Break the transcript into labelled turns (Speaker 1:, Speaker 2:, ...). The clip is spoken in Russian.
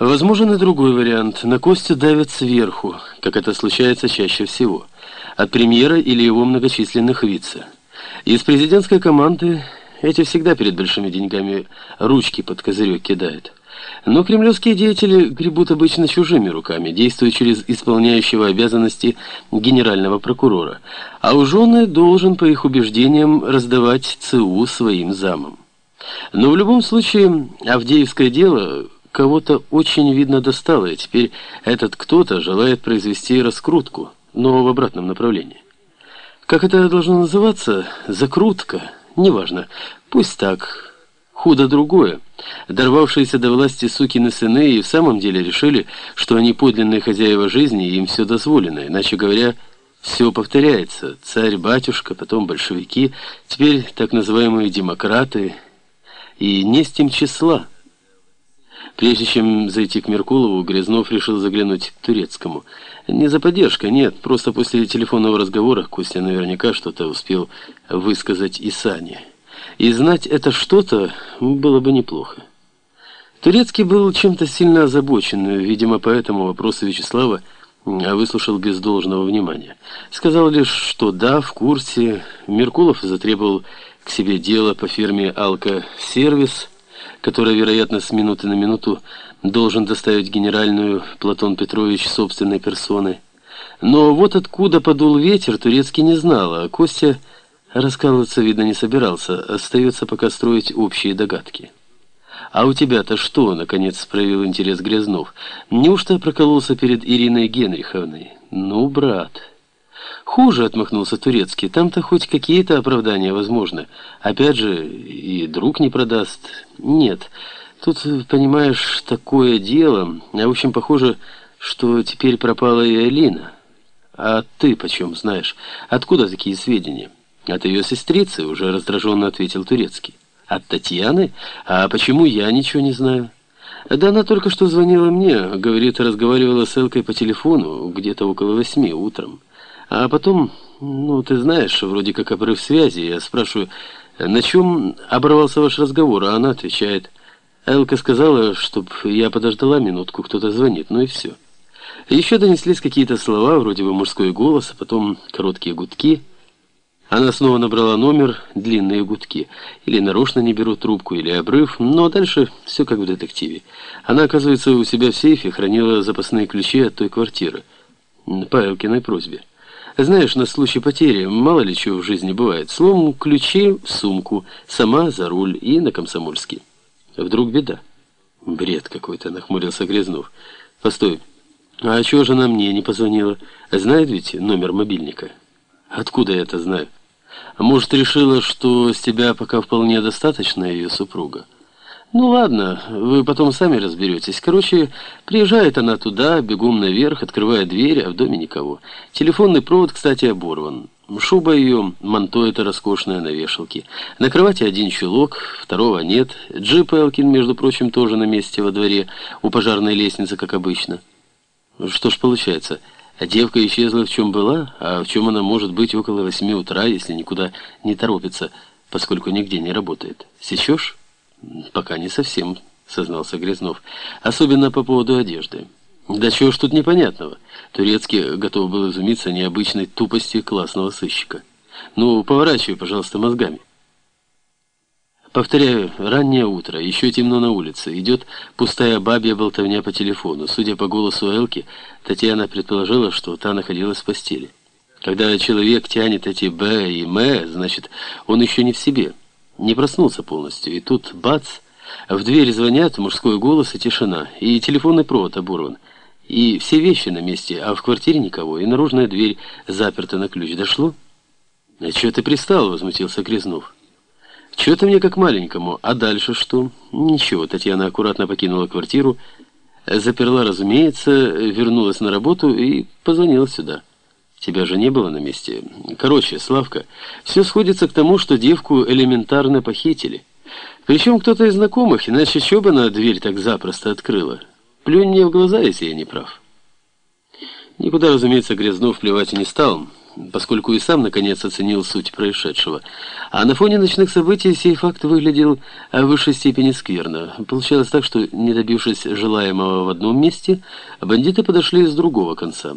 Speaker 1: Возможен и другой вариант. На Костю давят сверху, как это случается чаще всего. От премьера или его многочисленных вице. Из президентской команды эти всегда перед большими деньгами ручки под козырек кидают. Но кремлевские деятели гребут обычно чужими руками, действуя через исполняющего обязанности генерального прокурора. А уж он и должен, по их убеждениям, раздавать ЦУ своим замам. Но в любом случае, Авдеевское дело кого-то очень видно достало, и теперь этот кто-то желает произвести раскрутку, но в обратном направлении. Как это должно называться? Закрутка? Неважно. Пусть так. Худо другое. Дорвавшиеся до власти сукины сыны и в самом деле решили, что они подлинные хозяева жизни, и им все дозволено. Иначе говоря, все повторяется. Царь-батюшка, потом большевики, теперь так называемые демократы. И не с тем числа. Прежде чем зайти к Меркулову, Грязнов решил заглянуть к Турецкому. Не за поддержкой, нет, просто после телефонного разговора Костя наверняка что-то успел высказать и Сане. И знать это что-то было бы неплохо. Турецкий был чем-то сильно озабочен, видимо, поэтому вопросы Вячеслава выслушал без должного внимания. Сказал лишь, что да, в курсе. Меркулов затребовал к себе дело по фирме «Алка-сервис», который, вероятно, с минуты на минуту должен доставить генеральную Платон Петрович собственной персоной. Но вот откуда подул ветер, Турецкий не знал, а Костя раскалываться, видно, не собирался, остается пока строить общие догадки. «А у тебя-то что?» — наконец проявил интерес Грязнов. «Неужто прокололся перед Ириной Генриховной?» «Ну, брат...» «Хуже», — отмахнулся Турецкий, — «там-то хоть какие-то оправдания возможны. Опять же, и друг не продаст. Нет, тут, понимаешь, такое дело. А в общем, похоже, что теперь пропала и Алина. А ты почем знаешь? Откуда такие сведения?» «От ее сестрицы», — уже раздраженно ответил Турецкий. «От Татьяны? А почему я ничего не знаю?» «Да она только что звонила мне, говорит, разговаривала с Элкой по телефону, где-то около восьми утром». А потом, ну, ты знаешь, вроде как обрыв связи. Я спрашиваю, на чем оборвался ваш разговор? А она отвечает, Элка сказала, чтоб я подождала минутку, кто-то звонит, ну и все. Еще донеслись какие-то слова, вроде бы мужской голос, а потом короткие гудки. Она снова набрала номер, длинные гудки. Или нарочно не берут трубку, или обрыв, но дальше все как в детективе. Она, оказывается, у себя в сейфе хранила запасные ключи от той квартиры. По Элкиной просьбе. Знаешь, на случай потери, мало ли чего в жизни бывает. Словом, ключи в сумку, сама за руль и на комсомольский. Вдруг беда. Бред какой-то, нахмурился Грязнов. Постой, а чего же она мне не позвонила? Знает ведь номер мобильника? Откуда я это знаю? А может, решила, что с тебя пока вполне достаточно ее супруга? «Ну ладно, вы потом сами разберетесь. Короче, приезжает она туда, бегом наверх, открывает дверь, а в доме никого. Телефонный провод, кстати, оборван. Шуба ее, манто это роскошное на вешалке. На кровати один чулок, второго нет. Джип Элкин, между прочим, тоже на месте во дворе, у пожарной лестницы, как обычно. Что ж получается, девка исчезла в чем была, а в чем она может быть около восьми утра, если никуда не торопится, поскольку нигде не работает. Сечешь?» «Пока не совсем», — сознался Грязнов. «Особенно по поводу одежды». «Да чего ж тут непонятного?» Турецкий готов был изумиться необычной тупости классного сыщика. «Ну, поворачивай, пожалуйста, мозгами». Повторяю, раннее утро, еще темно на улице. Идет пустая бабья болтовня по телефону. Судя по голосу Элки, Татьяна предположила, что та находилась в постели. Когда человек тянет эти «б» и «м», значит, он еще не в себе не проснулся полностью. И тут, бац, в дверь звонят, мужской голос и тишина. И телефонный провод оборван. И все вещи на месте, а в квартире никого. И наружная дверь заперта на ключ. Дошло? «А чего ты пристал?» — возмутился Грязнов. «Чего ты мне как маленькому? А дальше что?» «Ничего». Татьяна аккуратно покинула квартиру, заперла, разумеется, вернулась на работу и позвонила сюда. Тебя же не было на месте. Короче, Славка, все сходится к тому, что девку элементарно похитили. Причем кто-то из знакомых, иначе что бы она дверь так запросто открыла? Плюнь мне в глаза, если я не прав. Никуда, разумеется, Грязнов плевать и не стал. поскольку и сам, наконец, оценил суть происшедшего. А на фоне ночных событий сей факт выглядел в высшей степени скверно. Получалось так, что, не добившись желаемого в одном месте, бандиты подошли с другого конца.